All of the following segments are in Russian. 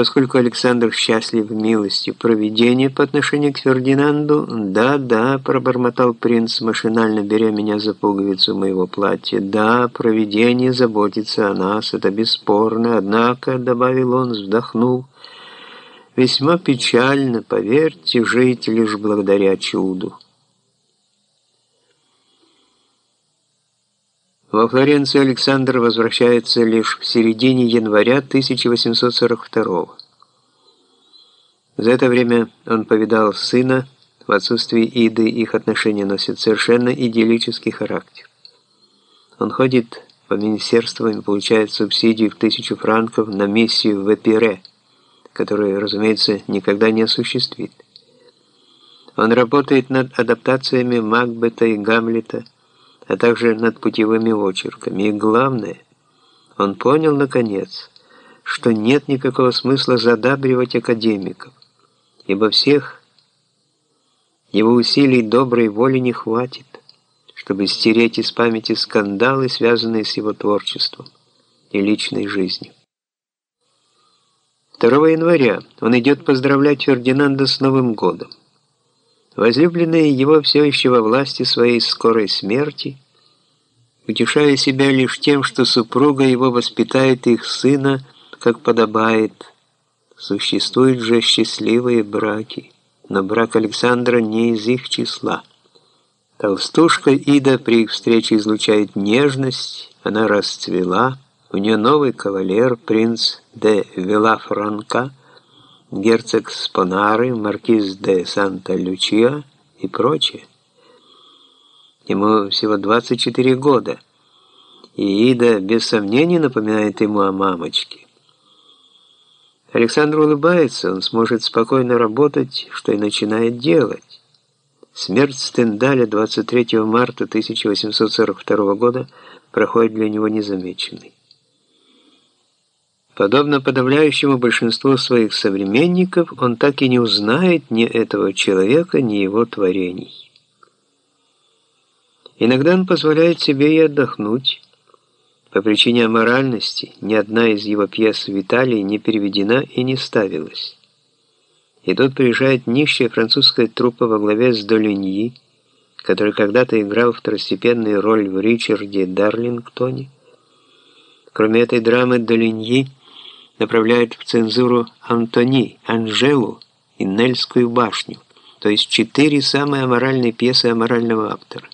Поскольку Александр счастлив милости проведения по отношению к Фердинанду, «Да, да», — пробормотал принц, машинально беря меня за пуговицу моего платья, «да, проведение заботится о нас, это бесспорно, однако», — добавил он, вздохнул, «весьма печально, поверьте, жить лишь благодаря чуду». Во Флоренцию Александр возвращается лишь в середине января 1842 За это время он повидал сына, в отсутствии Иды их отношения носят совершенно идиллический характер. Он ходит по министерствам и получает субсидию в тысячу франков на миссию в Эпире, которую, разумеется, никогда не осуществит. Он работает над адаптациями Макбета и Гамлета, а также над путевыми очерками. И главное, он понял, наконец, что нет никакого смысла задабривать академиков, ибо всех его усилий доброй воли не хватит, чтобы стереть из памяти скандалы, связанные с его творчеством и личной жизнью. 2 января он идет поздравлять Фердинанда с Новым годом. Возлюбленная его все еще во власти своей скорой смерти, утешая себя лишь тем, что супруга его воспитает их сына, как подобает. Существуют же счастливые браки, но брак Александра не из их числа. Толстушка Ида при их встрече излучает нежность, она расцвела, у нее новый кавалер, принц де Вилафранка, герцог Спонары, маркиз де Санта-Лючия и прочее. Ему всего 24 года, и Ида без сомнений напоминает ему о мамочке. Александр улыбается, он сможет спокойно работать, что и начинает делать. Смерть Стендаля 23 марта 1842 года проходит для него незамеченной. Подобно подавляющему большинству своих современников, он так и не узнает ни этого человека, ни его творений. Иногда он позволяет себе и отдохнуть. По причине аморальности ни одна из его пьес в Италии не переведена и не ставилась. И тут приезжает нищая французская труппа во главе с Долиньи, который когда-то играл второстепенную роль в Ричарде Дарлингтоне. Кроме этой драмы Долиньи, направляют в цензуру Антони, Анжелу и Нельскую башню, то есть четыре самые аморальные пьесы аморального автора.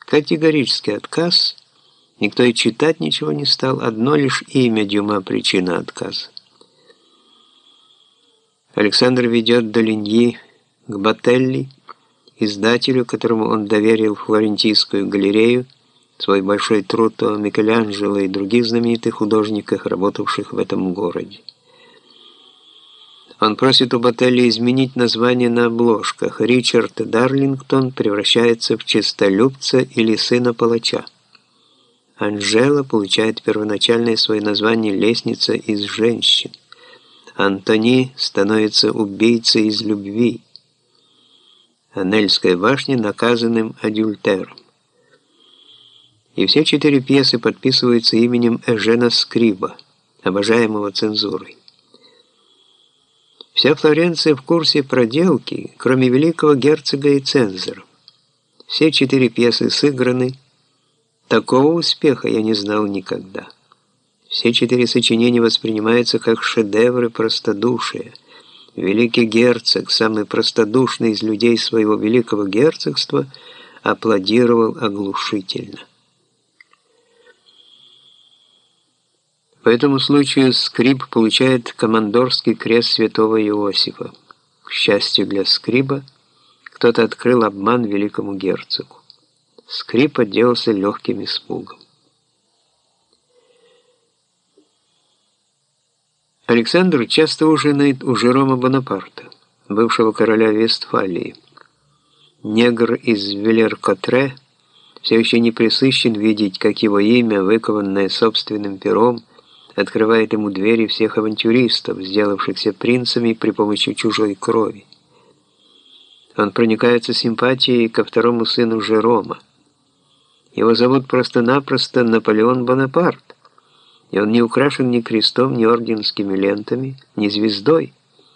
Категорический отказ, никто и читать ничего не стал, одно лишь имя Дюма причина отказа. Александр ведет Долиньи к Бателли, издателю, которому он доверил Флорентийскую галерею, свой большой труд о Микеланджело и других знаменитых художниках, работавших в этом городе. Он просит у Бателли изменить название на обложках. Ричард Дарлингтон превращается в честолюбца или сына палача. Анжела получает первоначальное свое название «Лестница из женщин». Антони становится убийцей из любви. Анельская башня наказанным адюльтером и все четыре пьесы подписываются именем Эжена Скриба, обожаемого цензурой. Вся Флоренция в курсе проделки, кроме великого герцога и цензоров. Все четыре пьесы сыграны. Такого успеха я не знал никогда. Все четыре сочинения воспринимаются как шедевры простодушия. Великий герцог, самый простодушный из людей своего великого герцогства, аплодировал оглушительно. По этому случаю Скриб получает командорский крест святого Иосифа. К счастью для Скриба, кто-то открыл обман великому герцогу. Скрип отделался легким испугом. Александр часто ужинает у Жерома Бонапарта, бывшего короля Вестфалии. Негр из Велеркотре все еще не присыщен видеть, как его имя, выкованное собственным пером, открывает ему двери всех авантюристов, сделавшихся принцами при помощи чужой крови. Он проникается симпатией ко второму сыну Жерома. Его зовут просто-напросто Наполеон Бонапарт, и он не украшен ни крестом, ни орденскими лентами, ни звездой,